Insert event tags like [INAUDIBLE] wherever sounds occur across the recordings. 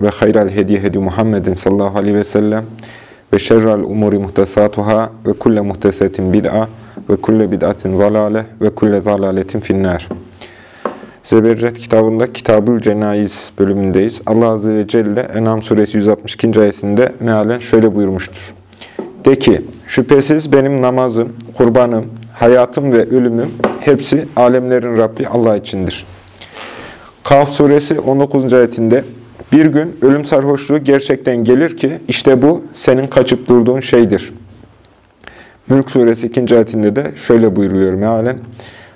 ve hayral hediye hedi Muhammedin sallallahu aleyhi ve sellem ve şerrel umuri muhtesatuhâ ve kulle muhtesetin bid'a ve kulle bid'atin zalale ve kulle zalaletin finnâr. Zeberret kitabında Kitabül Cenayiz bölümündeyiz. Allah Azze ve Celle Enam suresi 162. ayetinde mealen şöyle buyurmuştur. De ki, şüphesiz benim namazım, kurbanım, hayatım ve ölümüm hepsi alemlerin Rabbi Allah içindir. Kaf suresi 19. ayetinde bir gün ölüm sarhoşluğu gerçekten gelir ki işte bu senin kaçıp durduğun şeydir. Mülk suresi 2. ayetinde de şöyle buyuruluyor mealen.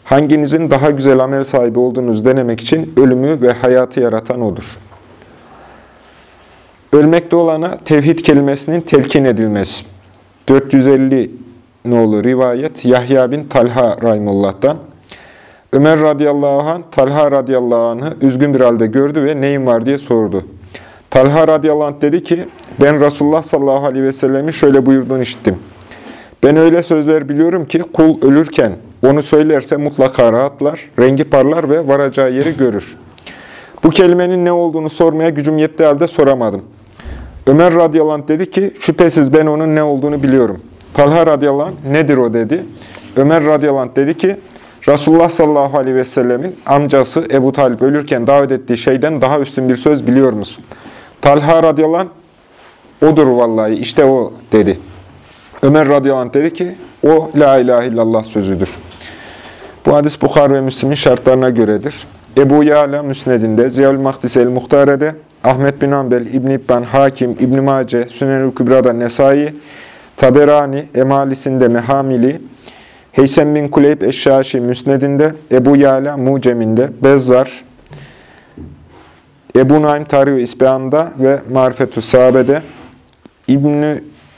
Hanginizin daha güzel amel sahibi olduğunuzu denemek için ölümü ve hayatı yaratan O'dur. Ölmekte olana tevhid kelimesinin telkin edilmesi. 450 nolu rivayet Yahya bin Talha Rahimullah'tan. Ömer radıyallahu anh Talha radıyallahu anh'ı üzgün bir halde gördü ve neyin var diye sordu. Talha radıyallahu anh dedi ki ben Resulullah sallallahu aleyhi ve sellemin şöyle buyurduğunu işittim. Ben öyle sözler biliyorum ki kul ölürken onu söylerse mutlaka rahatlar, rengi parlar ve varacağı yeri görür. Bu kelimenin ne olduğunu sormaya gücüm yettiği halde soramadım. Ömer radıyallahu anh dedi ki şüphesiz ben onun ne olduğunu biliyorum. Talha radıyallahu anh nedir o dedi. Ömer radıyallahu anh dedi ki Resulullah sallallahu aleyhi ve sellemin amcası Ebu Talip ölürken davet ettiği şeyden daha üstün bir söz biliyor musun? Talha radıyallahu anh, odur vallahi işte o dedi. Ömer radıyallahu anh dedi ki o la ilahe illallah sözüdür. Bu hadis Bukhar ve Müslim'in şartlarına göredir. Ebu Yala Müsned'inde, Ziyal Mahdis el-Muhtare'de, Ahmet bin Ambel, İbn İbban, Hakim, İbn Mace, Sünen-ül Kübra'da Nesai, Taberani, Emalisinde Mehamili, Heysem bin Kuleyb Eşşaşi Müsned'inde, Ebu Yala Mucem'inde, Bezzar, Ebu Naim Tarih-i İsbehan'da ve Marifetü Sahabe'de, İbn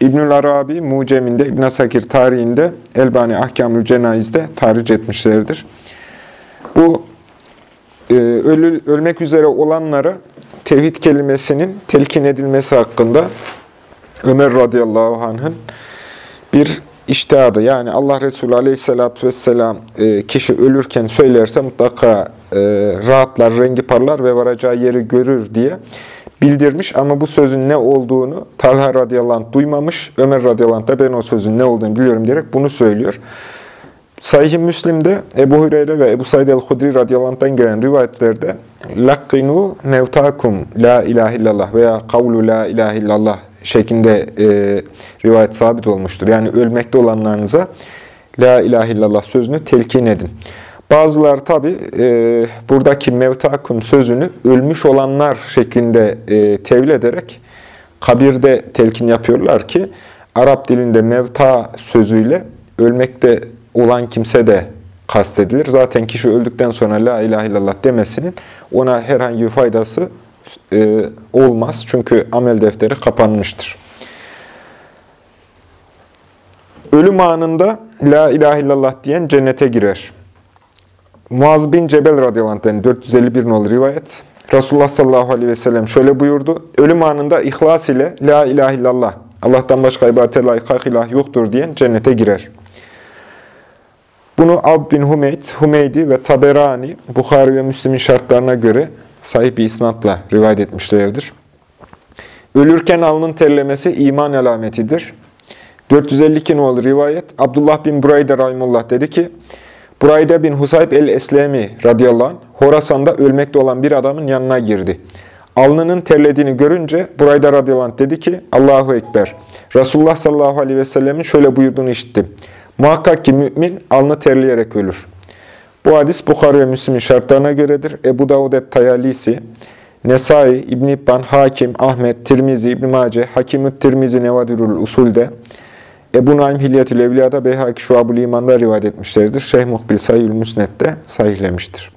İbnül Arabi Mucem'inde, İbn Sakir tarihinde, Elbani Ahkamül Cenaz'de tarih etmişlerdir. Bu e, ölü, ölmek üzere olanlara tevhid kelimesinin telkin edilmesi hakkında Ömer radıyallahu anh'ın bir iştihadı. Yani Allah Resulü aleyhissalatü vesselam e, kişi ölürken söylerse mutlaka e, rahatlar, rengi parlar ve varacağı yeri görür diye bildirmiş. Ama bu sözün ne olduğunu Talha radıyallahu anh duymamış. Ömer radıyallahu anh da ben o sözün ne olduğunu biliyorum diyerek bunu söylüyor. Sahih-i Müslim'de Ebu Hureyre ve Ebu Said el-Hudri radıyallahu gelen rivayetlerde lakkinu nevtakum la ilahe illallah veya kavlu la ilahe illallah şeklinde e, rivayet sabit olmuştur. Yani ölmekte olanlarınıza la ilahe illallah sözünü telkin edin. Bazılar tabi e, buradaki mevtakum sözünü ölmüş olanlar şeklinde e, tevil ederek kabirde telkin yapıyorlar ki Arap dilinde mevta sözüyle ölmekte olan kimse de kastedilir. Zaten kişi öldükten sonra la ilahe illallah demesinin ona herhangi bir faydası e, olmaz. Çünkü amel defteri kapanmıştır. Ölüm anında la ilahe illallah diyen cennete girer. Muaz bin Cebel radıyallahu anh'den 451 nolu rivayet. Resulullah sallallahu aleyhi ve sellem şöyle buyurdu. Ölüm anında ihlas ile la ilahe illallah, Allah'tan başka ibadete layık hak ilah yoktur diyen cennete girer. Bunu Ab bin Humeyd, Humeydi ve Taberani, Bukhari ve Müslim'in şartlarına göre sahip bir isnatla rivayet etmişlerdir. Ölürken alnın terlemesi iman alametidir. 452 nolu rivayet, Abdullah bin Burayda Rahimullah dedi ki, Burayda bin Husayb el-Eslemi radıyallahu anh, Horasan'da ölmekte olan bir adamın yanına girdi. Alnının terlediğini görünce Burayda radıyallahu anh dedi ki, Allahu Ekber. Resulullah sallallahu aleyhi ve sellemin şöyle buyurduğunu işittim. Muhakkak ki mümin alnı terleyerek ölür. Bu hadis Bukhari ve Müslim'in şartlarına göredir. Ebu Davud et-Tayalisi, Nesai, İbn İbban, Hakim, Ahmet, Tirmizi, İbn Mace, Hakim-ü Tirmizi Nevadirul Usul'de, Ebu Naim Hilyetül Evliya'da Beyhaki Şuab-ül İman'da rivayet etmişlerdir. Şeyh Muhbil Sayyül Müsnet'te sahihlemiştir.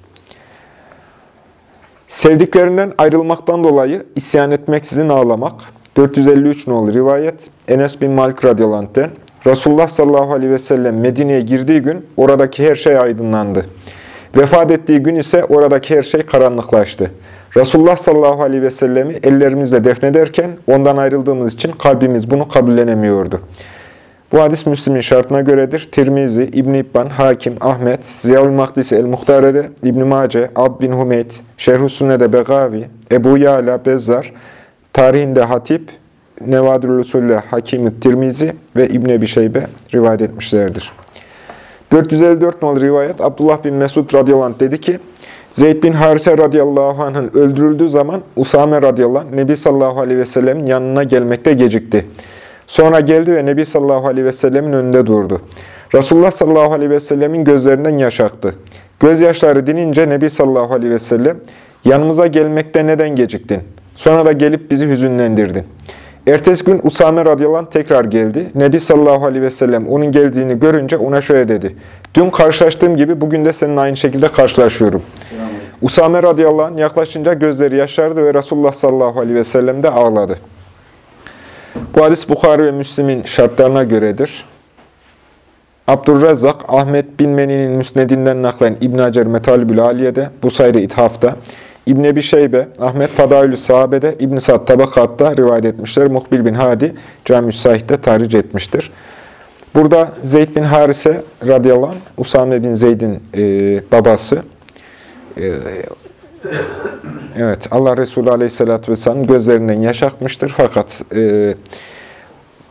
Sevdiklerinden ayrılmaktan dolayı isyan etmeksizin ağlamak. 453 nolu rivayet Enes bin Malik radıyallahu Resulullah sallallahu aleyhi ve sellem Medine'ye girdiği gün oradaki her şey aydınlandı. Vefat ettiği gün ise oradaki her şey karanlıklaştı. Resulullah sallallahu aleyhi ve sellemi ellerimizle defnederken ondan ayrıldığımız için kalbimiz bunu kabullenemiyordu. Bu hadis Müslim'in şartına göredir. Tirmizi, İbn İbban, Hakim, Ahmet, Ziyaül Mahdisi El-Muhtare'de, İbn Mace, Ab bin Hümeyt, Şerh-ü Sünne'de Begavi, Ebu Yala, Bezzar, Tarihinde Hatip, Nevadül Usul'le Hakim-i Tirmizi ve İbn Ebi Şeybe rivayet etmişlerdir. 454 nol rivayet Abdullah bin Mesud radıyallahu anh dedi ki, Zeyd bin Harise radıyallahu anh'ın öldürüldüğü zaman Usame radıyallahu anh Nebi sallallahu aleyhi ve sellemin yanına gelmekte gecikti. Sonra geldi ve Nebi sallallahu aleyhi ve sellemin önünde durdu. Resulullah sallallahu aleyhi ve sellemin gözlerinden yaş aktı. Gözyaşları dinince Nebi sallallahu aleyhi ve sellem, yanımıza gelmekte neden geciktin? Sonra da gelip bizi hüzünlendirdin. Ertesi gün Usame radıyallahu anh tekrar geldi. Nebi sallallahu aleyhi ve sellem onun geldiğini görünce ona şöyle dedi. Dün karşılaştığım gibi bugün de senin aynı şekilde karşılaşıyorum. Usame radıyallahu anh yaklaşınca gözleri yaşardı ve Resulullah sallallahu aleyhi ve sellem de ağladı. Bu hadis Bukhari ve Müslim'in şartlarına göredir. Abdurrezzak, Ahmet bin Meni'nin müsnedinden naklen İbn Hacer Metalibül Aliye'de, Busayri İthaf'ta, İbn Ebi Şeybe, Ahmet Fadaülü Sahabe'de, İbn Sa'd Tabakat'ta rivayet etmişler. Muhbil bin Hadi, Cami-i Sahih'te tahric etmiştir. Burada Zeyd bin Harise radıyallahu anh, Usame bin Zeyd'in e, babası, e, evet Allah Resulü aleyhissalatü vesselam gözlerinden yaş akmıştır. Fakat e,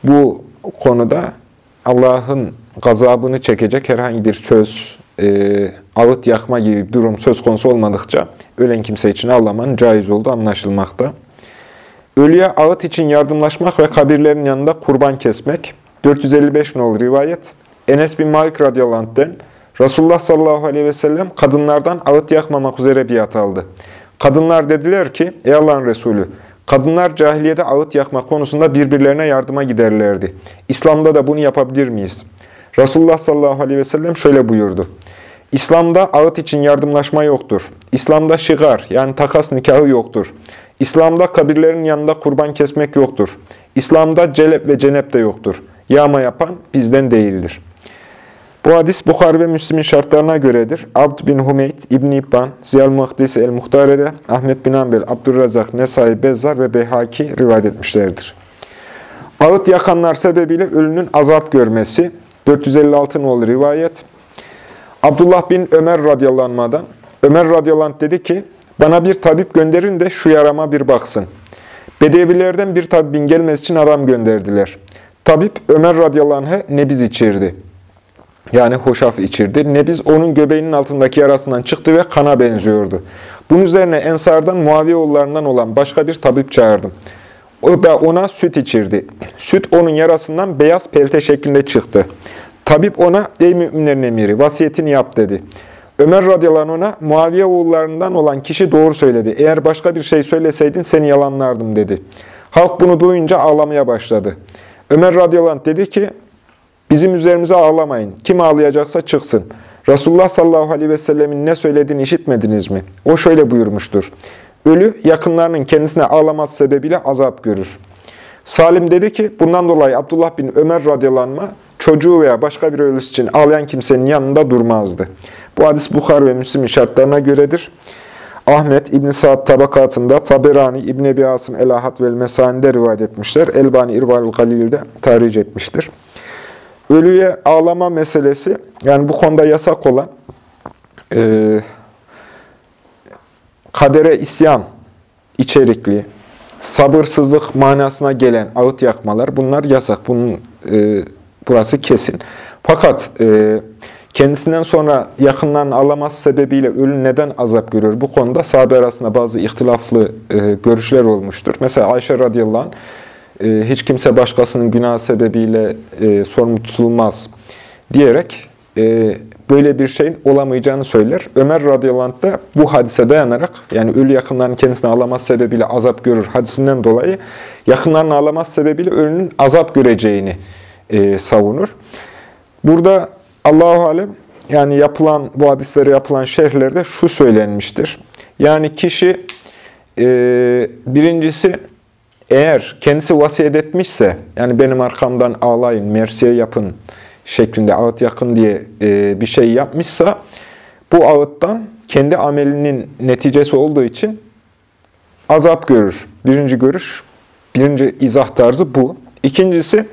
bu konuda Allah'ın gazabını çekecek herhangi bir söz, e, ağıt yakma gibi bir durum söz konusu olmadıkça ölen kimse için ağlamanın caiz olduğu anlaşılmakta. Ölüye ağıt için yardımlaşmak ve kabirlerin yanında kurban kesmek. 455 nol rivayet. Enes bin Malik radıyallahu anh'den Resulullah sallallahu aleyhi ve sellem kadınlardan ağıt yakmamak üzere biat aldı. Kadınlar dediler ki, ey Allah'ın Resulü, kadınlar cahiliyede ağıt yakma konusunda birbirlerine yardıma giderlerdi. İslam'da da bunu yapabilir miyiz? Resulullah sallallahu aleyhi ve sellem şöyle buyurdu. İslam'da ağıt için yardımlaşma yoktur. İslam'da şigar yani takas nikahı yoktur. İslam'da kabirlerin yanında kurban kesmek yoktur. İslam'da celep ve cenep de yoktur. Yağma yapan bizden değildir. Bu hadis Bukhari ve Müslim'in şartlarına göredir. Abd bin Hümeyt, İbn İbban, Ziyal Muhdis el-Muhtare'de, Ahmet bin Ambel, Abdurrazak, Nesai, Bezzar ve Beyhaki rivayet etmişlerdir. Ağıt yakanlar sebebiyle ölünün azap görmesi, 456 nolu rivayet. Abdullah bin Ömer radıyallahu anh'dan, Ömer radıyallahu anh dedi ki, bana bir tabip gönderin de şu yarama bir baksın. Bedevilerden bir tabibin gelmesi için adam gönderdiler. Tabip Ömer radıyallahu anh'e nebiz içirdi. Yani hoşaf içirdi. Nebiz onun göbeğinin altındaki yarasından çıktı ve kana benziyordu. Bunun üzerine Ensar'dan Muaviyeoğullarından olan başka bir tabip çağırdım. O da ona süt içirdi. Süt onun yarasından beyaz pelte şeklinde çıktı. Tabip ona, ey müminlerin emiri, vasiyetini yap dedi. Ömer radıyallahu ona, Muaviye oğullarından olan kişi doğru söyledi. Eğer başka bir şey söyleseydin seni yalanlardım dedi. Halk bunu duyunca ağlamaya başladı. Ömer radıyallahu dedi ki, bizim üzerimize ağlamayın. Kim ağlayacaksa çıksın. Resulullah sallallahu aleyhi ve sellemin ne söylediğini işitmediniz mi? O şöyle buyurmuştur. Ölü yakınlarının kendisine ağlaması sebebiyle azap görür. Salim dedi ki, bundan dolayı Abdullah bin Ömer radıyallahu çocuğu veya başka bir ölüsü için ağlayan kimsenin yanında durmazdı. Bu hadis Bukhar ve Müslim'in şartlarına göredir. Ahmet İbn Sa'd tabakatında, Taberani İbn Ebi Asım Elahat ve Mesani'de rivayet etmişler. Elbani İrval Galil'de tarih etmiştir. Ölüye ağlama meselesi, yani bu konuda yasak olan e, kadere isyan içerikli, sabırsızlık manasına gelen ağıt yakmalar bunlar yasak. Bunun e, burası kesin. Fakat e, kendisinden sonra yakınlarını alaması sebebiyle ölü neden azap görüyor? Bu konuda sahabe arasında bazı ihtilaflı e, görüşler olmuştur. Mesela Ayşe radıyallahu anh, e, hiç kimse başkasının günah sebebiyle e, sorumlu tutulmaz diyerek e, böyle bir şeyin olamayacağını söyler. Ömer radıyallahu anh da bu hadise dayanarak yani ölü yakınlarının kendisine alaması sebebiyle azap görür hadisinden dolayı yakınlarını alaması sebebiyle ölünün azap göreceğini e, savunur. Burada Allahu alem yani yapılan bu hadislere yapılan şerhlerde şu söylenmiştir. Yani kişi e, birincisi eğer kendisi vasiyet etmişse, yani benim arkamdan ağlayın, mersiye yapın şeklinde ağıt yakın diye e, bir şey yapmışsa, bu ağıttan kendi amelinin neticesi olduğu için azap görür. Birinci görüş, birinci izah tarzı bu. İkincisi,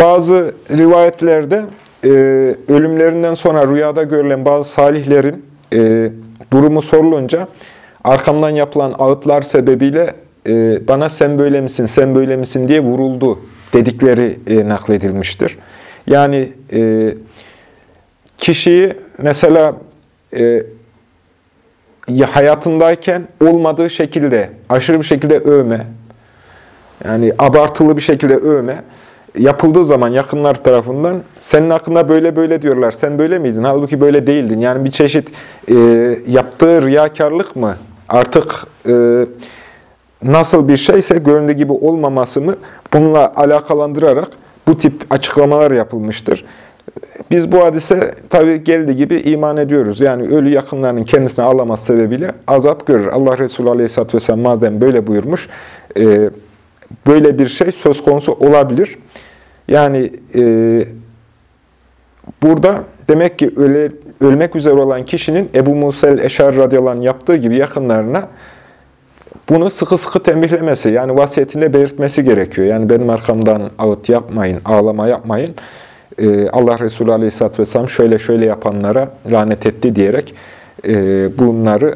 bazı rivayetlerde e, ölümlerinden sonra rüyada görülen bazı salihlerin e, durumu sorulunca arkamdan yapılan ağıtlar sebebiyle e, bana sen böyle misin, sen böyle misin diye vuruldu dedikleri e, nakledilmiştir. Yani e, kişiyi mesela e, hayatındayken olmadığı şekilde, aşırı bir şekilde övme, yani abartılı bir şekilde övme, yapıldığı zaman yakınlar tarafından senin hakkında böyle böyle diyorlar. Sen böyle miydin? Halbuki böyle değildin. Yani bir çeşit e, yaptığı riyakarlık mı? Artık e, nasıl bir şeyse göründüğü gibi olmaması mı? Bununla alakalandırarak bu tip açıklamalar yapılmıştır. Biz bu hadise tabi geldiği gibi iman ediyoruz. Yani ölü yakınlarının kendisine ağlaması sebebiyle azap görür. Allah Resulü Aleyhisselatü Vesselam madem böyle buyurmuş, e, böyle bir şey söz konusu olabilir. Yani e, burada demek ki öle, ölmek üzere olan kişinin Ebu Musa el-Eşar radıyallahu yaptığı gibi yakınlarına bunu sıkı sıkı tembihlemesi, yani vasiyetinde belirtmesi gerekiyor. Yani benim arkamdan ağıt yapmayın, ağlama yapmayın. Ee, Allah Resulü Aleyhisselatü Vesselam şöyle şöyle yapanlara lanet etti diyerek e, bunları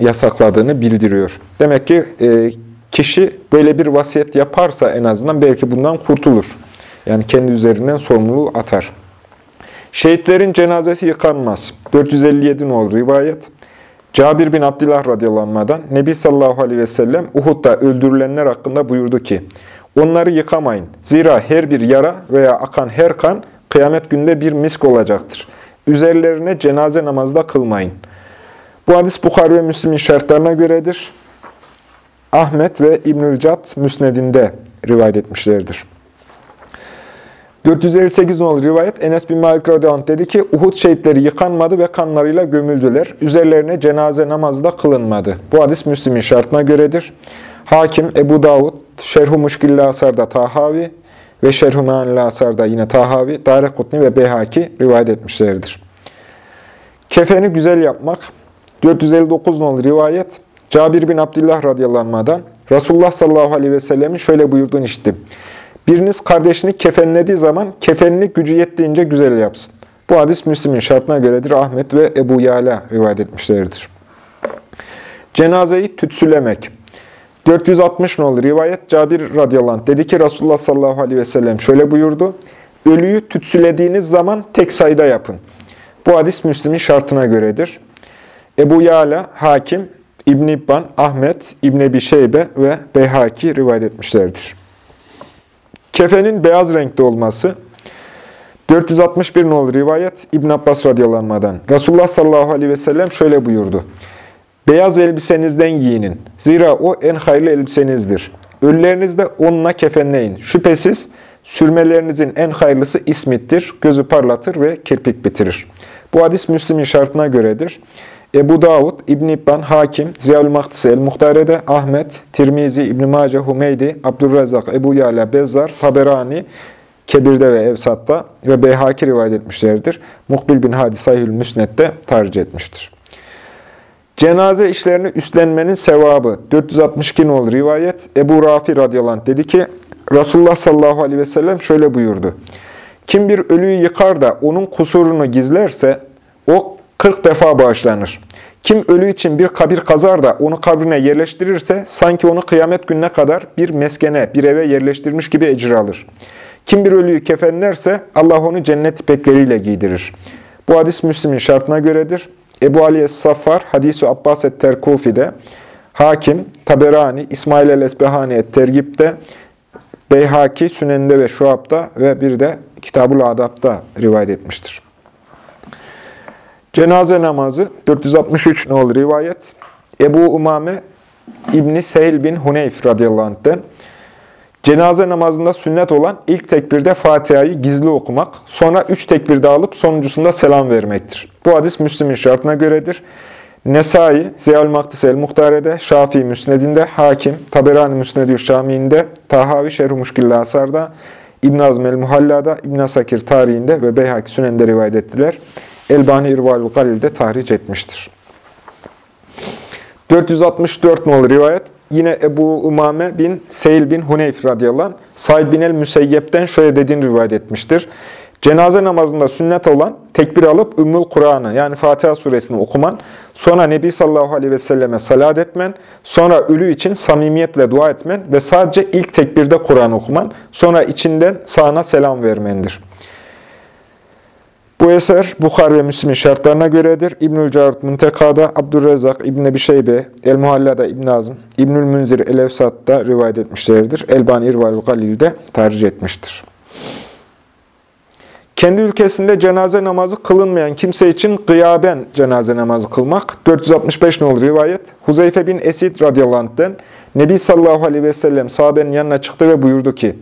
yasakladığını bildiriyor. Demek ki e, kişi böyle bir vasiyet yaparsa en azından belki bundan kurtulur. Yani kendi üzerinden sorumluluğu atar. Şehitlerin cenazesi yıkanmaz. 457 nol rivayet. Cabir bin Abdullah radıyallahu Nebi sallallahu aleyhi ve sellem Uhud'da öldürülenler hakkında buyurdu ki, Onları yıkamayın. Zira her bir yara veya akan her kan kıyamet günde bir misk olacaktır. Üzerlerine cenaze namazda kılmayın. Bu hadis Bukhari ve Müslim'in şartlarına göredir. Ahmet ve İbnül Cad Müsned'inde rivayet etmişlerdir. 458 nolu rivayet Enes bin Malik radıyallahu dedi ki Uhud şehitleri yıkanmadı ve kanlarıyla gömüldüler. Üzerlerine cenaze namazı da kılınmadı. Bu hadis Müslim'in şartına göredir. Hakim Ebu Davud Şerhu Muşkilli Asar'da Tahavi ve Şerhu Meanli Asar'da yine Tahavi, Darekutni ve Beyhaki rivayet etmişlerdir. Kefeni güzel yapmak 459 nolu rivayet Cabir bin Abdullah radıyallahu Resulullah sallallahu aleyhi ve sellemin şöyle buyurduğunu işittim. Biriniz kardeşini kefenlediği zaman kefenini gücü yettiğince güzel yapsın. Bu hadis Müslim'in şartına göredir. Ahmet ve Ebu Yala rivayet etmişlerdir. Cenazeyi tütsülemek. 460 nolu rivayet Cabir radıyallahu anh dedi ki Resulullah sallallahu aleyhi ve sellem şöyle buyurdu. Ölüyü tütsülediğiniz zaman tek sayıda yapın. Bu hadis Müslim'in şartına göredir. Ebu Yala, Hakim, İbn İbban, Ahmet, İbn Ebi Şeybe ve Beyhaki rivayet etmişlerdir. Kefenin beyaz renkte olması 461 nolu rivayet İbn Abbas radıyallahu Resulullah sallallahu aleyhi ve sellem şöyle buyurdu. Beyaz elbisenizden giyinin. Zira o en hayırlı elbisenizdir. Ölülerinizi de onunla kefenleyin. Şüphesiz sürmelerinizin en hayırlısı ismittir, gözü parlatır ve kirpik bitirir. Bu hadis Müslim'in şartına göredir. Ebu Davud, İbn İbban, Hakim, Ziyal Mahdisi El-Muhtare'de, Ahmet, Tirmizi, İbn Mace, Humeydi, Abdurrezzak, Ebu Yala, Bezzar, Taberani, Kebir'de ve Evsat'ta ve Beyhaki rivayet etmişlerdir. Mukbil bin Hadi Sahihül Müsned'de tercih etmiştir. Cenaze işlerini üstlenmenin sevabı 462 nol rivayet Ebu Rafi radıyallahu anh dedi ki Resulullah sallallahu aleyhi ve sellem şöyle buyurdu. Kim bir ölüyü yıkar da onun kusurunu gizlerse o 40 defa bağışlanır. Kim ölü için bir kabir kazar da onu kabrine yerleştirirse sanki onu kıyamet gününe kadar bir meskene, bir eve yerleştirmiş gibi ecir alır. Kim bir ölüyü kefenlerse Allah onu cennet ipekleriyle giydirir. Bu hadis Müslim'in şartına göredir. Ebu Ali Es-Saffar, Hadis-i Abbas et-Terkufi'de, Hakim, Taberani, İsmail el-Esbehani et-Tergip'te, Beyhaki, Sünen'de ve Şuab'da ve bir de Kitab-ül Adab'da rivayet etmiştir. Cenaze namazı 463 nol rivayet. Ebu Umame İbni Sehil bin Huneyf radıyallahu anh'den Cenaze namazında sünnet olan ilk tekbirde Fatiha'yı gizli okumak, sonra üç tekbirde alıp sonuncusunda selam vermektir. Bu hadis Müslim'in şartına göredir. Nesai, Ziyal Maktis el-Muhtare'de, Şafii Müsned'inde, Hakim, Taberani Müsnedü Şami'inde, Tahavi Şerh-i Muşkilli Asar'da, İbn Azm el-Muhalla'da, İbn Sakir tarihinde ve Beyhaki Sünen'de rivayet ettiler. Elbani İrval-ı Galil'de tahric etmiştir. 464 nolu rivayet. Yine Ebu Umame bin Seyil bin Huneyf radıyallahu anh, Said bin el-Müseyyep'ten şöyle dediğini rivayet etmiştir. Cenaze namazında sünnet olan tekbir alıp Ümmül Kur'an'ı yani Fatiha suresini okuman, sonra Nebi sallallahu aleyhi ve selleme salat etmen, sonra ölü için samimiyetle dua etmen ve sadece ilk tekbirde Kur'an okuman, sonra içinden sağına selam vermendir. Bu eser Bukhar ve Müslim'in şartlarına göredir. İbnül Carut Munteka'da, Abdurrezzak İbn Ebi Şeybe, El Muhalla'da İbn Azm, İbnül Münzir El Efsat'ta rivayet etmişlerdir. Elbani İrval Galil'de tercih etmiştir. Kendi ülkesinde cenaze namazı kılınmayan kimse için gıyaben cenaze namazı kılmak. 465 nolu rivayet. Huzeyfe bin Esid radıyallahu anh'den Nebi sallallahu aleyhi ve sellem sahabenin yanına çıktı ve buyurdu ki,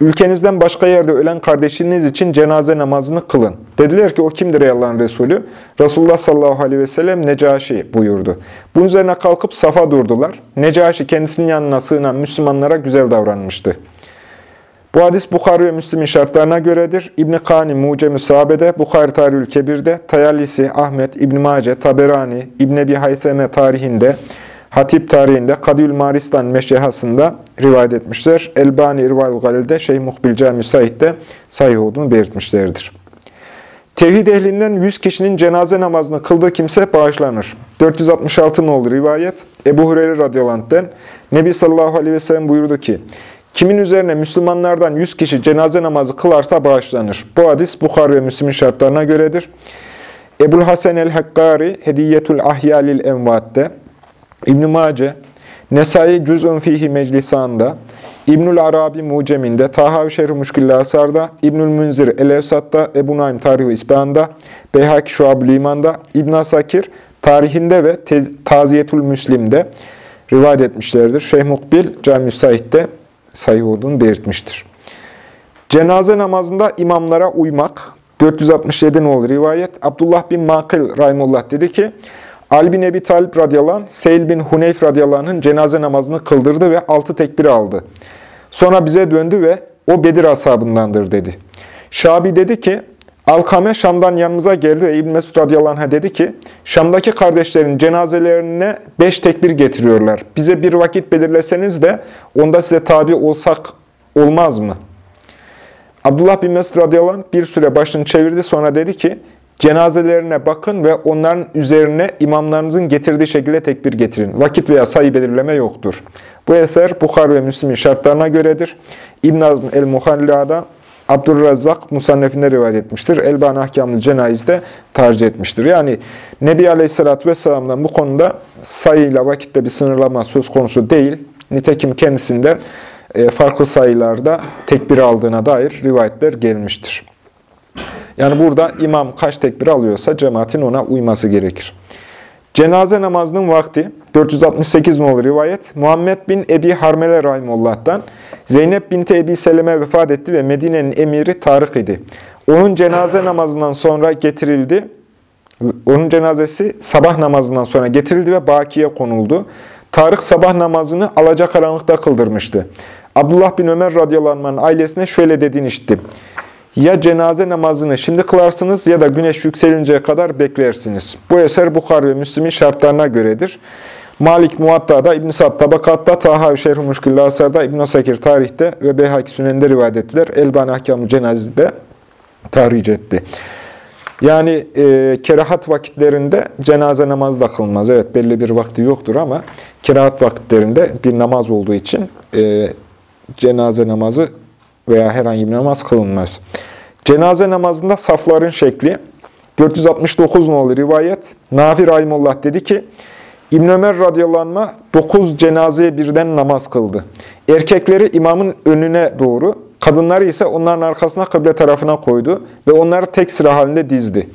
Ülkenizden başka yerde ölen kardeşiniz için cenaze namazını kılın. Dediler ki o kimdir ey Allah'ın Resulü? Resulullah sallallahu aleyhi ve sellem Necaşi buyurdu. Bunun üzerine kalkıp safa durdular. Necaşi kendisinin yanına sığınan Müslümanlara güzel davranmıştı. Bu hadis Bukhari ve Müslim'in şartlarına göredir. İbn-i Kani Mucem-i Sahabe'de, Bukhari Tarihül Kebir'de, Tayalisi, Ahmet, İbn Mace, Taberani, İbn Ebi Hayseme tarihinde, Hatip tarihinde, Kadül Maristan meşehasında rivayet etmişler. Elbani İrval Galil'de, Şeyh Muhbil Cami Said'de sahih olduğunu belirtmişlerdir. Tevhid ehlinden 100 kişinin cenaze namazını kıldığı kimse bağışlanır. 466 nolu rivayet Ebu Hureyre radıyallahu Nebi sallallahu aleyhi ve sellem buyurdu ki Kimin üzerine Müslümanlardan 100 kişi cenaze namazı kılarsa bağışlanır. Bu hadis Bukhar ve Müslim'in şartlarına göredir. Ebul Hasan el-Hakkari Hediyetül Ahyalil Envat'te, İbn-i Mace, Nesai Cüz'ün Fihi Meclisan'da, İbnül Arabi Mucem'inde, Tahavi Şerh-i Müşkilli Asar'da, İbnül Münzir El-Evsat'ta, Ebu Naim Tarihi İspan'da, Beyhaki Şuab-ı Liman'da, İbn Asakir tarihinde ve Taziyetül Müslim'de rivayet etmişlerdir. Şeyh Mukbil Cami-i Said'de sayı olduğunu belirtmiştir. Cenaze namazında imamlara uymak, 467 olur rivayet. Abdullah bin Makil Rahimullah dedi ki, Ali bin Ebi Talib radıyallahu anh, Seyil bin Huneyf radıyallahu cenaze namazını kıldırdı ve altı tekbir aldı. Sonra bize döndü ve o Bedir ashabındandır dedi. Şabi dedi ki, Alkame Şam'dan yanımıza geldi ve İbn Mesud radıyallahu dedi ki, Şam'daki kardeşlerin cenazelerine beş tekbir getiriyorlar. Bize bir vakit belirleseniz de onda size tabi olsak olmaz mı? Abdullah bin Mesud radıyallahu bir süre başını çevirdi sonra dedi ki, Cenazelerine bakın ve onların üzerine imamlarınızın getirdiği şekilde tekbir getirin. Vakit veya sayı belirleme yoktur. Bu eser Bukhar ve Müslim'in şartlarına göredir. İbn Azm el-Muhalla'da Abdurrazzak Musannef'inde rivayet etmiştir. Elbani Ahkamlı Cenayiz'de tercih etmiştir. Yani Nebi Aleyhisselatü Vesselam'dan bu konuda sayıyla vakitte bir sınırlama söz konusu değil. Nitekim kendisinden e, farklı sayılarda tekbir aldığına dair rivayetler gelmiştir. Yani burada imam kaç tekbir alıyorsa cemaatin ona uyması gerekir. Cenaze namazının vakti 468 nolu rivayet Muhammed bin Ebi Harmele Rahimullah'tan Zeynep binti Ebi Seleme vefat etti ve Medine'nin emiri Tarık idi. Onun cenaze namazından sonra getirildi. Onun cenazesi sabah namazından sonra getirildi ve bakiye konuldu. Tarık sabah namazını alacakaranlıkta kıldırmıştı. Abdullah bin Ömer radıyallahu anh'ın ailesine şöyle dediğini işitti. Ya cenaze namazını şimdi kılarsınız ya da güneş yükselinceye kadar beklersiniz. Bu eser Bukhar ve Müslim'in şartlarına göredir. Malik Muatta'da, İbn-i Sad Tabakat'ta, Taha Şerh-i Muşkilli Asar'da, İbn-i Sakir tarihte ve Beyhaki Sünen'de rivayet ettiler. Elbani Ahkam-ı Cenazide tahric etti. Yani e, kerahat vakitlerinde cenaze namazı da kılınmaz. Evet belli bir vakti yoktur ama kerahat vakitlerinde bir namaz olduğu için e, cenaze namazı veya herhangi bir namaz kılınmaz. Cenaze namazında safların şekli 469 nolu rivayet. Nafi Rahimullah dedi ki, İbn Ömer radıyallahu anh 9 cenazeye birden namaz kıldı. Erkekleri imamın önüne doğru, kadınları ise onların arkasına kıble tarafına koydu ve onları tek sıra halinde dizdi.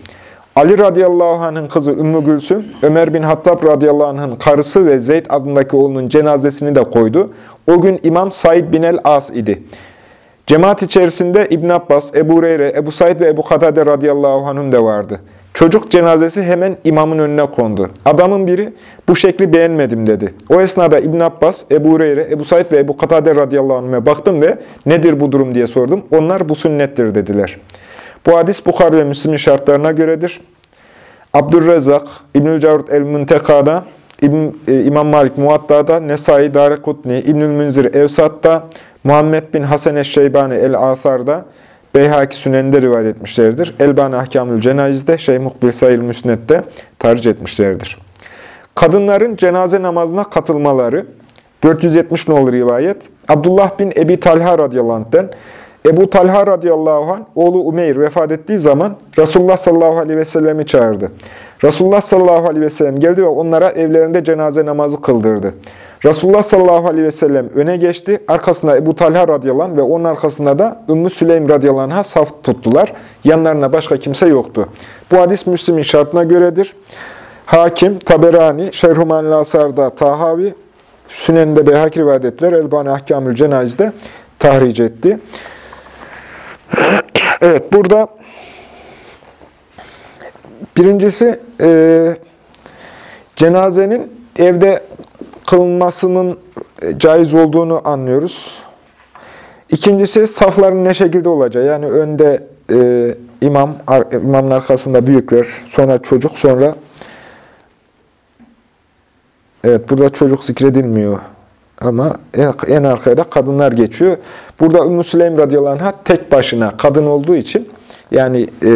Ali radıyallahu anh'ın kızı Ümmü Gülsüm, Ömer bin Hattab radıyallahu anh'ın karısı ve Zeyd adındaki oğlunun cenazesini de koydu. O gün imam Said bin el-As idi. Cemaat içerisinde İbn Abbas, Ebu Reyre, Ebu Said ve Ebu Katade radıyallahu anh'ın de vardı. Çocuk cenazesi hemen imamın önüne kondu. Adamın biri bu şekli beğenmedim dedi. O esnada İbn Abbas, Ebu Hureyre, Ebu Said ve Ebu Katade radıyallahu anh'a baktım ve nedir bu durum diye sordum. Onlar bu sünnettir dediler. Bu hadis Bukhari ve Müslim'in şartlarına göredir. Abdurrezzak, İbnül Cavud el-Münteka'da, e, İmam Malik Muatta'da, Nesai Darekutni, İbnül Münzir Evsat'ta, Muhammed bin Hasan eş-Şeybani el-Asar'da, Beyhaki Sünen'de rivayet etmişlerdir. Elbani Ahkamül Cenaziz'de, Şeyh Mukbil Sayıl Müsnet'te tercih etmişlerdir. Kadınların cenaze namazına katılmaları, 470 nolu rivayet, Abdullah bin Ebi Talha radıyallahu anh'den, Ebu Talha radıyallahu anh, oğlu Umeyr vefat ettiği zaman Resulullah sallallahu aleyhi ve sellemi çağırdı. Resulullah sallallahu aleyhi ve sellem geldi ve onlara evlerinde cenaze namazı kıldırdı. Resulullah sallallahu aleyhi ve sellem öne geçti. Arkasında Ebu Talha radıyallahu ve onun arkasında da Ümmü Süleym radıyallahu saf tuttular. Yanlarına başka kimse yoktu. Bu hadis Müslim'in şartına göredir. Hakim, Taberani, Şerhumanil Asar'da Tahavi, Sünen'de Beyhak rivayet ettiler. Elbani Ahkamül Cenaz'de tahric etti. [COUGHS] evet, burada birincisi e, cenazenin evde kılınmasının e, caiz olduğunu anlıyoruz. İkincisi safların ne şekilde olacağı. Yani önde e, imam, ar, imamın arkasında büyükler, sonra çocuk, sonra evet burada çocuk zikredilmiyor. Ama en arkaya da kadınlar geçiyor. Burada Ümmü Süleym radıyallahu anh'a tek başına kadın olduğu için yani e,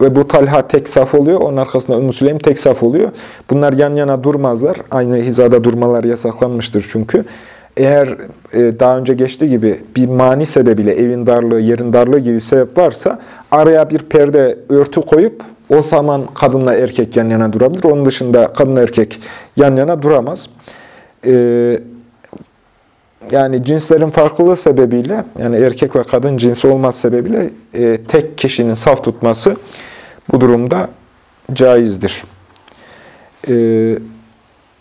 ve bu Talha tek saf oluyor. Onun arkasında Ümmü Süleym tek saf oluyor. Bunlar yan yana durmazlar. Aynı hizada durmalar yasaklanmıştır çünkü. Eğer e, daha önce geçtiği gibi bir mani sebebiyle evin darlığı, yerin darlığı gibi sebep varsa araya bir perde, örtü koyup o zaman kadınla erkek yan yana durabilir. Onun dışında kadın erkek yan yana duramaz. Ee, yani cinslerin farklılığı sebebiyle, yani erkek ve kadın cinsi olması sebebiyle e, tek kişinin saf tutması bu durumda caizdir. Ee,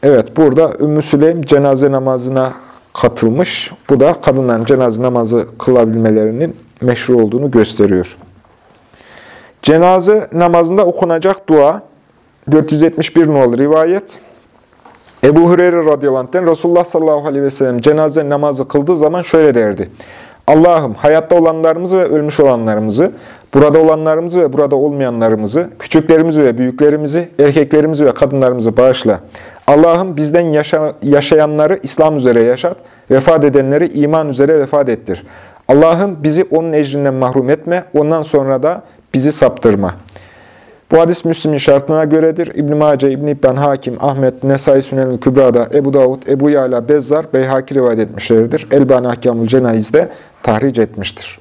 evet, burada Ümmü Süleym cenaze namazına katılmış. Bu da kadınların cenaze namazı kılabilmelerinin meşru olduğunu gösteriyor. Cenaze namazında okunacak dua 471 nolu rivayet. Ebu Hureyre radıyallahu Resulullah sallallahu aleyhi ve sellem cenaze namazı kıldığı zaman şöyle derdi. Allah'ım hayatta olanlarımızı ve ölmüş olanlarımızı, burada olanlarımızı ve burada olmayanlarımızı, küçüklerimizi ve büyüklerimizi, erkeklerimizi ve kadınlarımızı bağışla. Allah'ım bizden yaşa yaşayanları İslam üzere yaşat, vefat edenleri iman üzere vefat ettir. Allah'ım bizi onun ecrinden mahrum etme, ondan sonra da bizi saptırma.'' Bu hadis Müslim'in şartına göredir. İbn-i Mace, İbn-i İbban, Hakim, Ahmet, Nesai Sünel Kübra'da, Ebu Davud, Ebu Yala, Bezzar, Beyhaki rivayet etmişlerdir. Elbani Ahkamul Cenayiz'de tahric etmiştir.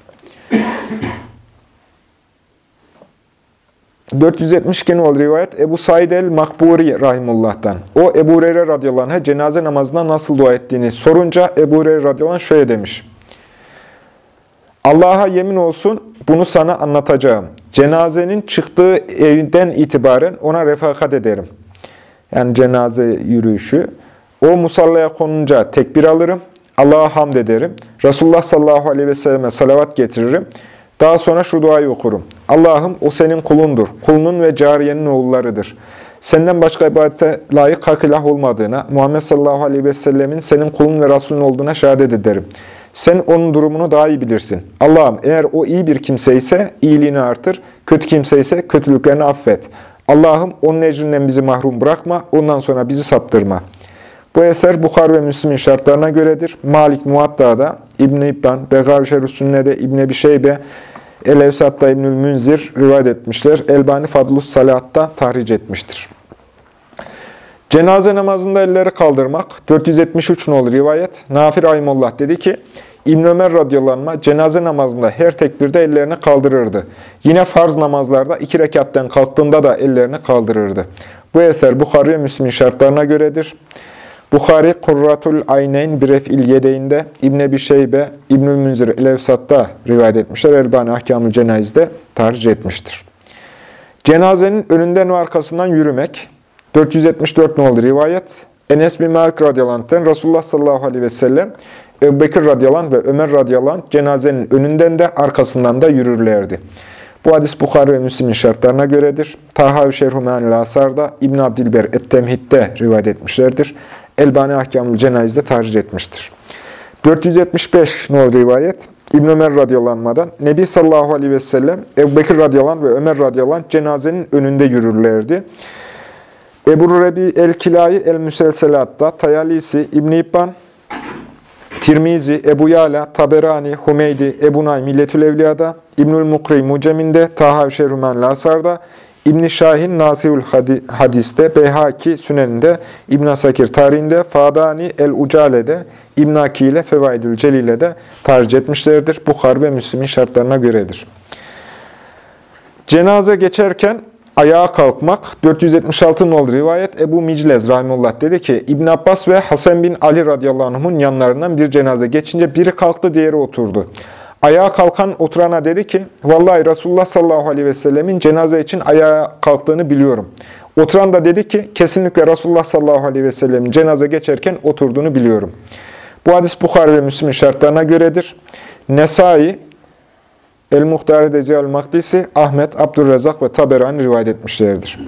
472 nol rivayet Ebu Said el-Makburi rahimullah'tan. O Ebu Hureyre radıyallahu anh'a cenaze namazında nasıl dua ettiğini sorunca Ebu Hureyre radıyallahu anh şöyle demiş. Allah'a yemin olsun bunu sana anlatacağım. Cenazenin çıktığı evden itibaren ona refakat ederim. Yani cenaze yürüyüşü. O musallaya konunca tekbir alırım. Allah'a hamd ederim. Resulullah sallallahu aleyhi ve selleme salavat getiririm. Daha sonra şu duayı okurum. Allah'ım o senin kulundur. Kulunun ve cariyenin oğullarıdır. Senden başka ibadete layık hak ilah olmadığına, Muhammed sallallahu aleyhi ve sellemin senin kulun ve Resulün olduğuna şehadet ederim. Sen onun durumunu daha iyi bilirsin. Allah'ım eğer o iyi bir kimse ise iyiliğini artır, kötü kimse ise kötülüklerini affet. Allah'ım onun ecrinden bizi mahrum bırakma, ondan sonra bizi saptırma. Bu eser Bukhar ve Müslim'in şartlarına göredir. Malik Muatta'da, İbn-i İbban, Begavi Şerif Sünne'de, İbn-i Bişeybe, El-Evsat'ta İbnül Münzir rivayet etmişler. Elbani Fadlus Salat'ta tahric etmiştir. Cenaze namazında elleri kaldırmak. 473 nolu rivayet. Nafir Aymullah dedi ki, İbn Ömer radıyallahu cenaze namazında her tekbirde ellerini kaldırırdı. Yine farz namazlarda iki rekatten kalktığında da ellerini kaldırırdı. Bu eser Bukhari ve Müslim'in şartlarına göredir. Bukhari Kurratul Ayneyn Biref'il Yedeyn'de, İbn Ebi Şeybe, İbnül Münzir El-Evsat'ta rivayet etmişler. Elbani Ahkamül Cenaz'de tercih etmiştir. Cenazenin önünden ve arkasından yürümek, 474 nolu rivayet. Enes bin Malik radıyallahu anh'ten Resulullah sallallahu aleyhi ve sellem Ebu Bekir radıyallahu anh ve Ömer radıyallahu anh cenazenin önünden de arkasından da yürürlerdi. Bu hadis Bukhari ve Müslim'in şartlarına göredir. Tahavi Şerhu Me'anil Asar'da İbn Abdilber Et-Temhid'de rivayet etmişlerdir. Elbani Ahkamül Cenaz'de tercih etmiştir. 475 nol rivayet İbn Ömer radıyallahu Nebi sallallahu aleyhi ve sellem Ebu Bekir radıyallahu ve Ömer radıyallahu cenazenin önünde yürürlerdi. Ebu Rebi el-Kilayi el-Müselselat'ta, Tayalisi, İbn İbban, Tirmizi, Ebu Yala, Taberani, Humeydi, Ebu Nay, Milletül Evliya'da, İbnül Mukri, Mucem'inde, Taha Şerhumen Lasar'da, ibn Şahin, Nasihül Hadis'te, Beyhaki, Sünen'inde, İbn Asakir tarihinde, Fadani, El-Ucale'de, İbn Akile, Fevaidül Celile'de tercih etmişlerdir. Bukhar ve Müslim'in şartlarına göredir. Cenaze geçerken ayağa kalkmak. 476 nol rivayet Ebu Miclez Rahimullah dedi ki İbn Abbas ve Hasan bin Ali radıyallahu anh'ın yanlarından bir cenaze geçince biri kalktı diğeri oturdu. Ayağa kalkan oturana dedi ki vallahi Resulullah sallallahu aleyhi ve sellemin cenaze için ayağa kalktığını biliyorum. Oturan da dedi ki kesinlikle Resulullah sallallahu aleyhi ve sellemin cenaze geçerken oturduğunu biliyorum. Bu hadis Bukhari ve Müslim'in şartlarına göredir. Nesai El-Muhtarede Ziyal Makdisi, Ahmet, Abdurrezzak ve Taberani rivayet etmişlerdir.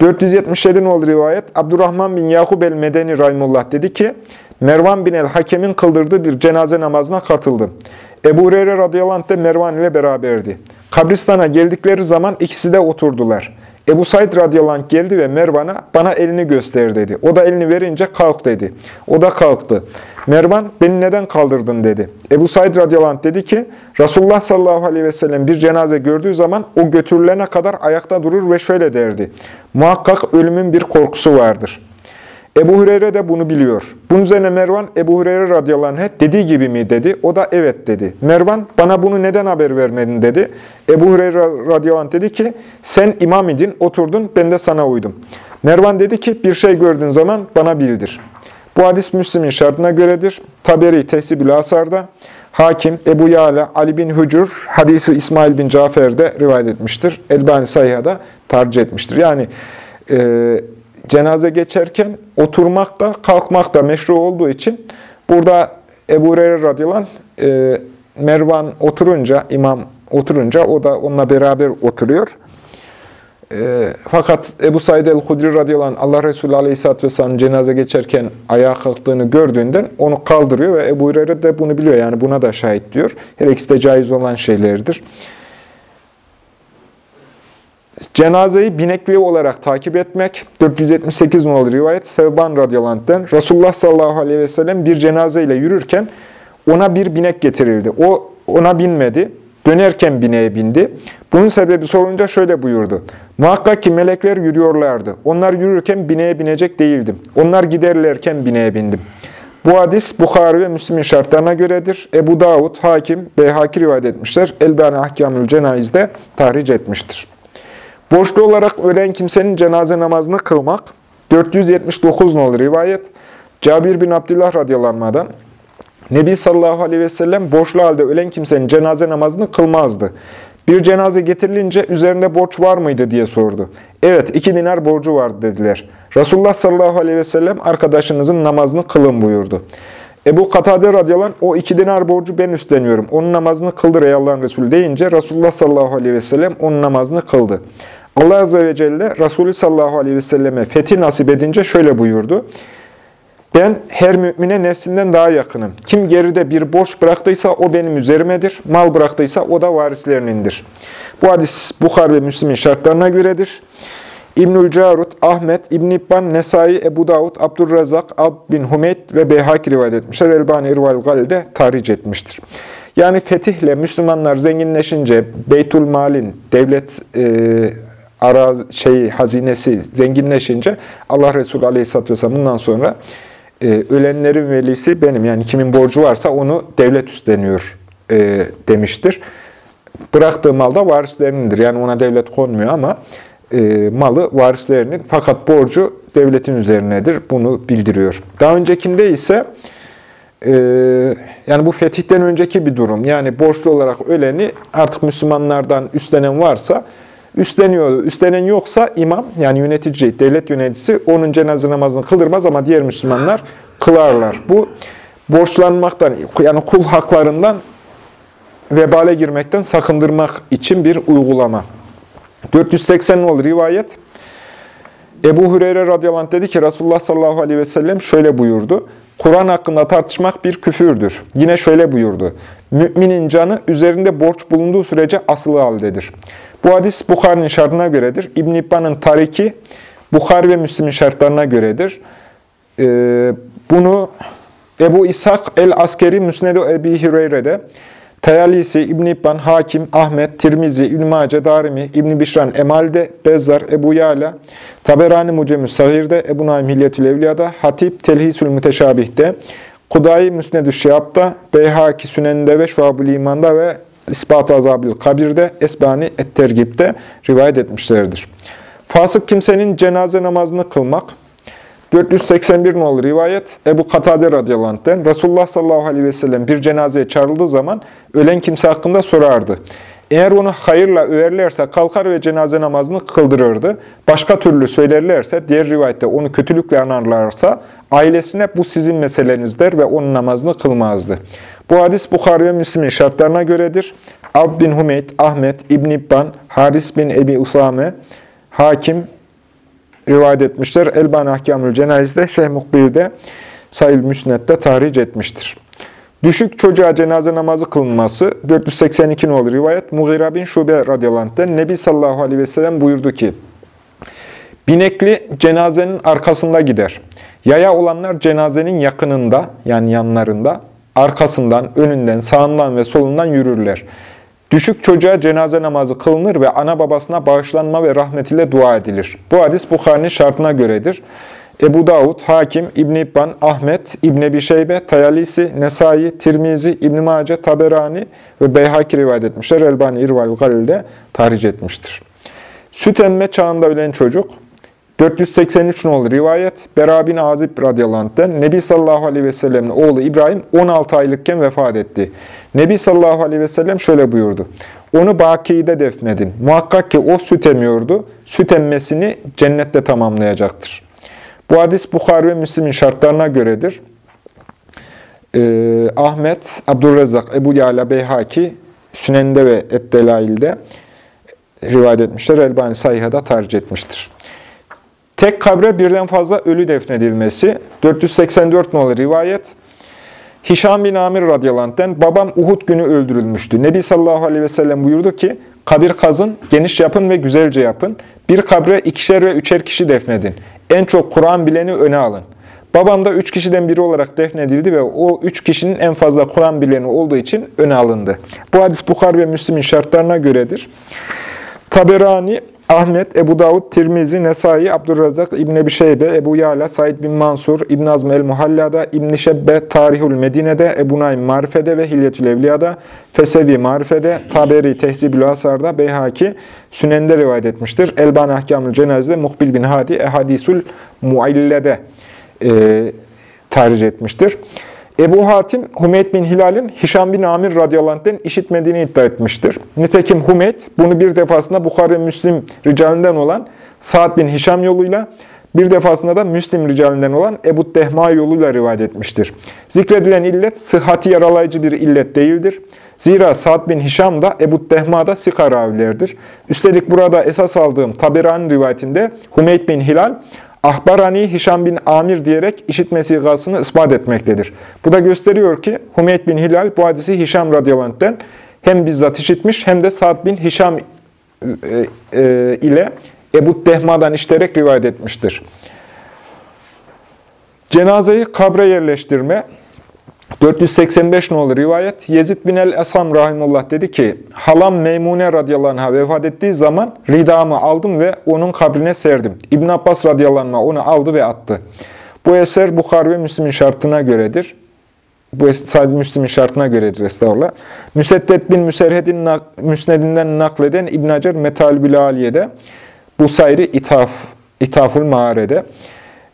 477 nol rivayet, Abdurrahman bin Yakub el-Medeni Rahimullah dedi ki, Mervan bin el-Hakem'in kıldırdığı bir cenaze namazına katıldım. Ebu Hureyre radıyallahu anh de Mervan ile beraberdi. Kabristana geldikleri zaman ikisi de oturdular. Ebu Said radıyallahu anh geldi ve Mervan'a bana elini göster dedi. O da elini verince kalk dedi. O da kalktı. Mervan beni neden kaldırdın dedi. Ebu Said radıyallahu anh dedi ki Resulullah sallallahu aleyhi ve sellem bir cenaze gördüğü zaman o götürülene kadar ayakta durur ve şöyle derdi. Muhakkak ölümün bir korkusu vardır. Ebu Hureyre de bunu biliyor. Bunun üzerine Mervan, Ebu Hureyre radıyallahu anh dediği gibi mi dedi. O da evet dedi. Mervan, bana bunu neden haber vermedin dedi. Ebu Hureyre radıyallahu anh dedi ki, sen imam idin, oturdun, ben de sana uydum. Mervan dedi ki, bir şey gördüğün zaman bana bildir. Bu hadis Müslim'in şartına göredir. Taberi Tehsibül Asar'da, Hakim, Ebu Yala, Ali bin Hucur, hadisi İsmail bin Cafer'de rivayet etmiştir. Elbani Sayha'da tercih etmiştir. Yani e, cenaze geçerken oturmak da kalkmak da meşru olduğu için burada Ebu Hureyre radıyallahu e, Mervan oturunca, imam oturunca o da onunla beraber oturuyor. E, fakat Ebu Said el-Hudri radıyallahu Allah Resulü aleyhisselatü vesselam cenaze geçerken ayağa kalktığını gördüğünden onu kaldırıyor ve Ebu Hureyre de bunu biliyor. Yani buna da şahit diyor. Her ikisi de caiz olan şeylerdir. Cenazeyi binekliği olarak takip etmek. 478 numaralı rivayet Sevban radıyallahu. Resulullah sallallahu aleyhi ve sellem bir cenazeyle yürürken ona bir binek getirildi. O ona binmedi. Dönerken bineğe bindi. Bunun sebebi sorunca şöyle buyurdu. Muhakkak ki melekler yürüyorlardı. Onlar yürürken bineğe binecek değildim. Onlar giderlerken bineğe bindim. Bu hadis Bukhari ve Müslim'in şartlarına göredir. Ebu Davud, Hakim, Beyhaki rivayet etmişler. Elbani Ahkamül Cenaz'de tahric etmiştir. Borçlu olarak ölen kimsenin cenaze namazını kılmak. 479 nolu rivayet. Cabir bin Abdullah radıyallahu Nebi sallallahu aleyhi ve sellem borçlu halde ölen kimsenin cenaze namazını kılmazdı. Bir cenaze getirilince üzerinde borç var mıydı diye sordu. Evet iki dinar borcu vardı dediler. Resulullah sallallahu aleyhi ve sellem arkadaşınızın namazını kılın buyurdu. Ebu Katade radıyallahu anh, o iki dinar borcu ben üstleniyorum. Onun namazını kıldır ey Allah'ın Resulü deyince Resulullah sallallahu aleyhi ve sellem onun namazını kıldı. Allah Azze ve Celle Resulü sallallahu aleyhi ve selleme fethi nasip edince şöyle buyurdu. Ben her mümine nefsinden daha yakınım. Kim geride bir borç bıraktıysa o benim üzerimedir. Mal bıraktıysa o da varislerinindir. Bu hadis Bukhar ve Müslim'in şartlarına göredir. İbnül Carut, Ahmet, İbn İbban, Nesai, Ebu Davud, Abdurrazak, Ab bin Humeyd ve Beyhaki rivayet etmişler. Elbani İrval Galil'de tahric etmiştir. Yani fetihle Müslümanlar zenginleşince Beytul Mal'in, devlet e, ara şey hazinesi zenginleşince Allah Resulü Aleyhisselatü Vesselam bundan sonra e, ölenlerin velisi benim. Yani kimin borcu varsa onu devlet üstleniyor e, demiştir. Bıraktığı mal da varislerinindir. Yani ona devlet konmuyor ama e, malı varislerinin fakat borcu devletin üzerinedir. Bunu bildiriyor. Daha öncekinde ise e, yani bu fetihten önceki bir durum. Yani borçlu olarak öleni artık Müslümanlardan üstlenen varsa üstleniyor. Üstlenen yoksa imam yani yönetici, devlet yöneticisi onun cenaze namazını kıldırmaz ama diğer Müslümanlar kılarlar. Bu borçlanmaktan yani kul haklarından vebale girmekten sakındırmak için bir uygulama. 480 ol rivayet. Ebu Hureyre radıyallahu anh dedi ki Resulullah sallallahu aleyhi ve sellem şöyle buyurdu. Kur'an hakkında tartışmak bir küfürdür. Yine şöyle buyurdu. Müminin canı üzerinde borç bulunduğu sürece asılı haldedir. Bu hadis Bukhari'nin şartına göredir. İbn İbban'ın tariki Bukhari ve Müslim'in şartlarına göredir. Ee, bunu Ebu İshak el-Askeri Müsned-i Ebi Hüreyre'de, Tayalisi, İbn İbban, Hakim, Ahmet, Tirmizi, İbn Mace, Darimi, İbn Bişran, Emal'de, Bezzar, Ebu Yala, Taberani Mucemü Sahir'de, Ebu Naim Hilyetül Evliya'da, Hatip, Telhisül Müteşabih'te, Kudayi Müsned-ü Şihab'da, Beyhaki Sünen'de ve Şuab-ül İman'da ve İspat-ı Azabil Kabir'de, Esbani Et-Tergib'de rivayet etmişlerdir. Fasık kimsenin cenaze namazını kılmak, 481 nolu rivayet Ebu Katade radıyallahu anh'ten Resulullah sallallahu aleyhi ve sellem bir cenazeye çağrıldığı zaman ölen kimse hakkında sorardı. Eğer onu hayırla överlerse kalkar ve cenaze namazını kıldırırdı. Başka türlü söylerlerse, diğer rivayette onu kötülükle anarlarsa ailesine bu sizin meseleniz der ve onun namazını kılmazdı. Bu hadis Bukhari ve Müslim'in şartlarına göredir. Ab bin Hümeyd, Ahmet, İbn İbban, Haris bin Ebi Usame, Hakim, rivayet etmişler. Elbani Ahkamül Cenaz'de, Şeyh Muhbir'de, Sayül Müsnet'te tahric etmiştir. Düşük çocuğa cenaze namazı kılınması 482 olur rivayet. Mughira bin Şube radıyallahu Nebi sallallahu aleyhi ve sellem buyurdu ki, Binekli cenazenin arkasında gider. Yaya olanlar cenazenin yakınında, yani yanlarında, arkasından, önünden, sağından ve solundan yürürler. Düşük çocuğa cenaze namazı kılınır ve ana babasına bağışlanma ve rahmet ile dua edilir. Bu hadis Bukhari'nin şartına göredir. Ebu Davud, Hakim, İbn İbban, Ahmet, İbn Ebi Şeybe, Tayalisi, Nesai, Tirmizi, İbn Mace, Taberani ve Beyhaki rivayet etmişler. Elbani İrval Galil'de tahric etmiştir. Süt emme çağında ölen çocuk 483 nolu rivayet Bera bin Azib radıyallahu Nebi sallallahu aleyhi ve sellem'in oğlu İbrahim 16 aylıkken vefat etti. Nebi sallallahu aleyhi ve sellem şöyle buyurdu. Onu Baki'de defnedin. Muhakkak ki o süt emiyordu. Süt emmesini cennette tamamlayacaktır. Bu hadis Bukhari ve Müslim'in şartlarına göredir. Ee, Ahmet, Abdurrezzak, Ebu Yala, Beyhaki, Sünen'de ve Eddelail'de rivayet etmişler. Elbani Sayha'da tercih etmiştir. Tek kabre birden fazla ölü defnedilmesi. 484 nolu rivayet. Hişam bin Amir radıyallahu babam Uhud günü öldürülmüştü. Nebi sallallahu aleyhi ve sellem buyurdu ki, kabir kazın, geniş yapın ve güzelce yapın. Bir kabre ikişer ve üçer kişi defnedin. En çok Kur'an bileni öne alın. Babam da üç kişiden biri olarak defnedildi ve o üç kişinin en fazla Kur'an bileni olduğu için öne alındı. Bu hadis Bukhar ve Müslim'in şartlarına göredir. Taberani Ahmet, Ebu Davud, Tirmizi, Nesai, Abdurrazak, İbn Ebi Şeybe, Ebu Yala, Said bin Mansur, İbn Azm el-Muhalla'da, İbn Şebbe, Tarihul Medine'de, Ebu Naim Marife'de ve Hilyetül Evliya'da, Fesevi Marife'de, Taberi Tehzibül Asar'da, Beyhaki, Sünen'de rivayet etmiştir. Elbani Ahkamül Cenaz'de, Muhbil bin Hadi, Ehadisul Muille'de e, tarih etmiştir. Ebu Hatim, Humeyd bin Hilal'in Hişam bin Amir radıyallahu işitmediğini iddia etmiştir. Nitekim Humeyd bunu bir defasında Bukhari Müslim ricalinden olan Sa'd bin Hişam yoluyla, bir defasında da Müslim ricalinden olan Ebu Dehma yoluyla rivayet etmiştir. Zikredilen illet sıhhati yaralayıcı bir illet değildir. Zira Sa'd bin Hişam da Ebu Dehma da Sika ravilerdir. Üstelik burada esas aldığım Taberani rivayetinde Humeyd bin Hilal, Ahbarani Hişam bin Amir diyerek işitme sigasını ispat etmektedir. Bu da gösteriyor ki Hümeyd bin Hilal bu hadisi Hişam radıyallahu hem bizzat işitmiş hem de Sa'd bin Hişam e, e, ile Ebu Dehma'dan işiterek rivayet etmiştir. Cenazeyi kabre yerleştirme 485 nolu rivayet Yezid bin el-Esam rahimullah dedi ki halam Meymune radıyallahu vefat ettiği zaman ridamı aldım ve onun kabrine serdim. İbn Abbas radıyallahu onu aldı ve attı. Bu eser Bukhar ve Müslim'in şartına göredir. Bu sadece Müslim'in şartına göredir estağfurullah. Müseddet bin Müserhed'in müsnedinden nakleden İbn Hacer Metalbül Aliye'de bu sayri ithaf, ithaful mağarede.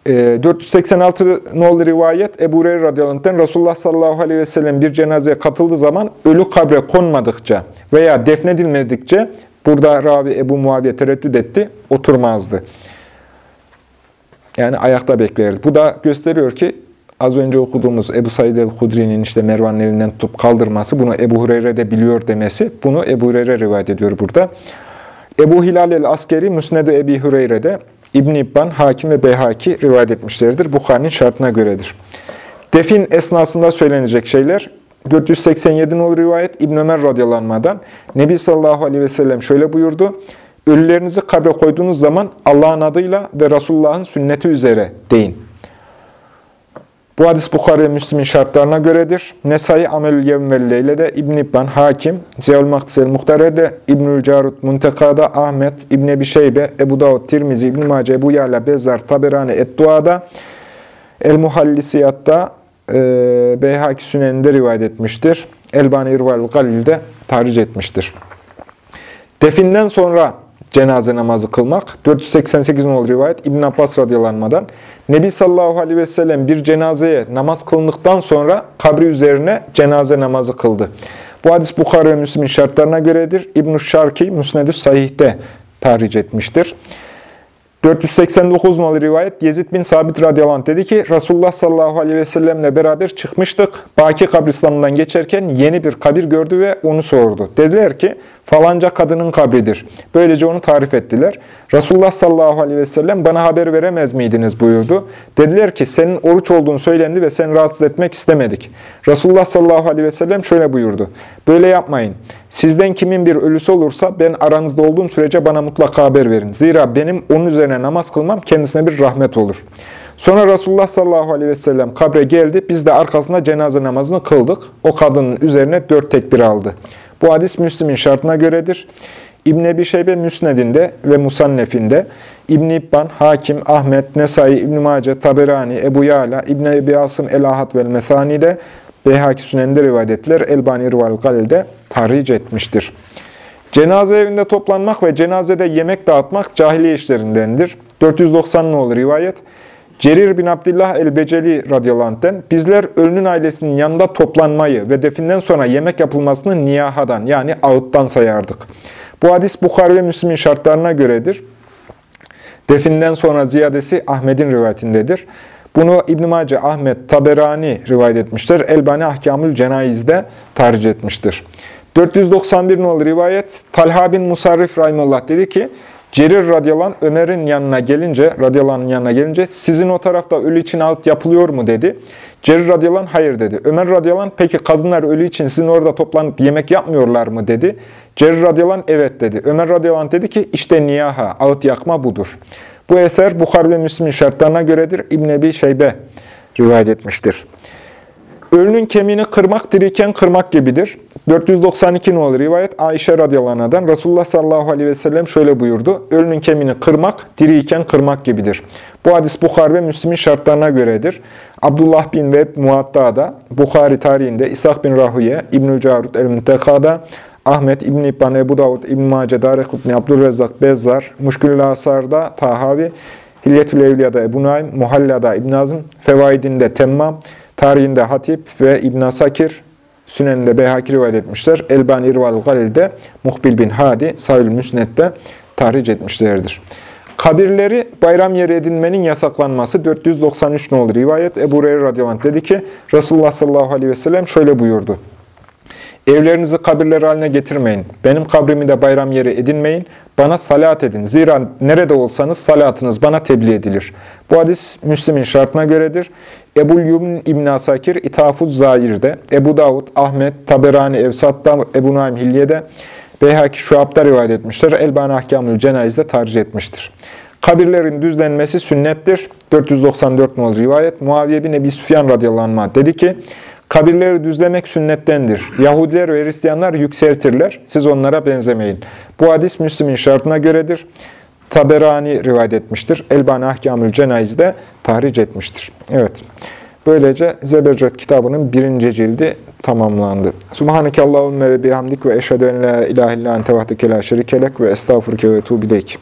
486 ee, nolu rivayet Ebu Hureyre radıyallahu Resulullah sallallahu aleyhi ve sellem bir cenazeye katıldığı zaman ölü kabre konmadıkça veya defnedilmedikçe burada Rabi Ebu Muaviye tereddüt etti, oturmazdı. Yani ayakta beklerdi. Bu da gösteriyor ki az önce okuduğumuz Ebu Said el-Hudri'nin işte Mervan'ın elinden tutup kaldırması, bunu Ebu Hureyre de biliyor demesi, bunu Ebu Hureyre rivayet ediyor burada. Ebu Hilal el-Askeri, Müsned-i Ebi Hureyre'de İbn-i İbban, Hakim ve Beyhaki rivayet etmişlerdir. Bukhari'nin şartına göredir. Defin esnasında söylenecek şeyler, 487 nolu rivayet İbn Ömer radyalanmadan Nebi sallallahu aleyhi ve sellem şöyle buyurdu. Ölülerinizi kabre koyduğunuz zaman Allah'ın adıyla ve Resulullah'ın sünneti üzere deyin. Bu hadis Bukhari ve Müslim'in şartlarına göredir. Nesai Amelül Yevmelle ile de İbn İbban, Hakim, Ziyal Maktisel Muhtare'de, İbnül Carut Munteka'da, Ahmet, İbn Ebi Şeybe, Ebu Davud, Tirmizi, İbn Mace, Ebu Yala, Bezzar, Taberani, Eddua'da, El Muhallisiyat'ta, e, Beyhaki Sünen'de rivayet etmiştir. Elbani İrval Galil'de tahric etmiştir. Definden sonra cenaze namazı kılmak. 488 nol rivayet İbn Abbas radıyallahu Nebi sallallahu aleyhi ve sellem bir cenazeye namaz kılındıktan sonra kabri üzerine cenaze namazı kıldı. Bu hadis Bukhara ve Müslim'in şartlarına göredir. İbn-i Şarki Müsned-ü Sahih'te tahric etmiştir. 489 numaralı rivayet Yezid bin Sabit radıyallahu anh dedi ki Resulullah sallallahu aleyhi ve sellemle beraber çıkmıştık. Baki kabristanından geçerken yeni bir kabir gördü ve onu sordu. Dediler ki falanca kadının kabridir. Böylece onu tarif ettiler. Resulullah sallallahu aleyhi ve sellem bana haber veremez miydiniz buyurdu. Dediler ki senin oruç olduğunu söylendi ve seni rahatsız etmek istemedik. Resulullah sallallahu aleyhi ve sellem şöyle buyurdu. Böyle yapmayın. Sizden kimin bir ölüsü olursa ben aranızda olduğum sürece bana mutlaka haber verin. Zira benim onun üzerine namaz kılmam kendisine bir rahmet olur. Sonra Resulullah sallallahu aleyhi ve sellem kabre geldi. Biz de arkasında cenaze namazını kıldık. O kadının üzerine dört tekbir aldı. Bu hadis Müslim'in şartına göredir. İbn Ebi Şeybe Müsned'inde ve Musannef'inde, İbn İbban, Hakim, Ahmet, Nesai, İbn Mace, Taberani, Ebu Yala, İbn Ebi Asım El-Ahad ve Methani'de Beyhaki Sünen'de rivayet ettiler. Elbani Rival Galil'de tahric etmiştir. Cenaze evinde toplanmak ve cenazede yemek dağıtmak cahiliye işlerindendir. 490 olur rivayet. Cerir bin Abdullah el-Beceli radıyallahu bizler ölünün ailesinin yanında toplanmayı ve definden sonra yemek yapılmasını niyahadan yani ağıttan sayardık. Bu hadis Bukhari ve Müslim'in şartlarına göredir. Definden sonra ziyadesi Ahmet'in rivayetindedir. Bunu İbn-i Mace, Ahmet, Taberani rivayet etmiştir. Elbani Ahkamül Cenayiz'de tercih etmiştir. 491 nolu rivayet, Talha bin Musarrif Rahimullah dedi ki, Cerir radıyallahu Ömer'in yanına gelince, radıyallahu yanına gelince sizin o tarafta ölü için ağıt yapılıyor mu dedi. Cerir radıyallahu hayır dedi. Ömer radıyallahu peki kadınlar ölü için sizin orada toplanıp yemek yapmıyorlar mı dedi. Cerir radıyallahu evet dedi. Ömer radıyallahu dedi ki işte niyaha, ağıt yakma budur. Bu eser Bukhar ve Müslim'in şartlarına göredir. İbn Ebi Şeybe rivayet etmiştir. Ölünün kemiğini kırmak diriyken kırmak gibidir. 492 numaralı rivayet Ayşe radıyallahu Resulullah sallallahu aleyhi ve sellem şöyle buyurdu. Ölünün kemiğini kırmak diriyken kırmak gibidir. Bu hadis Bukhar ve Müslim'in şartlarına göredir. Abdullah bin Veb Muatta'da, Bukhari tarihinde, İshak bin Rahuye, İbnül Carut el-Munteka'da, Ahmet, İbn-i İbban, Ebu Davud, İbn-i Mace, Darekutni, Abdülrezzak, Bezzar, Muşkül-ül Asar'da Tahavi, Hilyetül Evliya'da Ebu Naim, Muhalla'da İbn Azm, Fevaidinde Temmam, tarihinde Hatip ve İbn Sakir, Sünen'de Beyhaki rivayet etmişler. Elbani İrval Galil'de, Muhbil bin Hadi, Sayül Müsnet'te tahric etmişlerdir. Kabirleri bayram yeri edinmenin yasaklanması 493 ne olur rivayet. Ebu Reyr radıyallahu dedi ki Resulullah sallallahu aleyhi ve sellem şöyle buyurdu. Evlerinizi kabirler haline getirmeyin. Benim kabrimi de bayram yeri edinmeyin. Bana salat edin. Zira nerede olsanız salatınız bana tebliğ edilir. Bu hadis Müslim'in şartına göredir. Ebul Yumn İbn Asakir İtafuz Zahir'de, Ebu Davud, Ahmet, Taberani Evsat'ta, Ebu Naim Hilye'de, Beyhaki Şuab'da rivayet etmiştir. Elbani Ahkamül Cenayiz'de tercih etmiştir. Kabirlerin düzlenmesi sünnettir. 494 nol rivayet. Muaviye bin Ebi Süfyan radıyallahu anh dedi ki, Kabirleri düzlemek sünnettendir. Yahudiler ve Hristiyanlar yükseltirler. Siz onlara benzemeyin. Bu hadis Müslim'in şartına göredir. Taberani rivayet etmiştir. Elbani Ahkamül Cenayiz'de tahric etmiştir. Evet. Böylece Zebercet kitabının birinci cildi tamamlandı. Subhaneke Allahümme ve bihamdik ve eşhedü en la ilahe illa ente ve estağfurke ve tuğbideyk.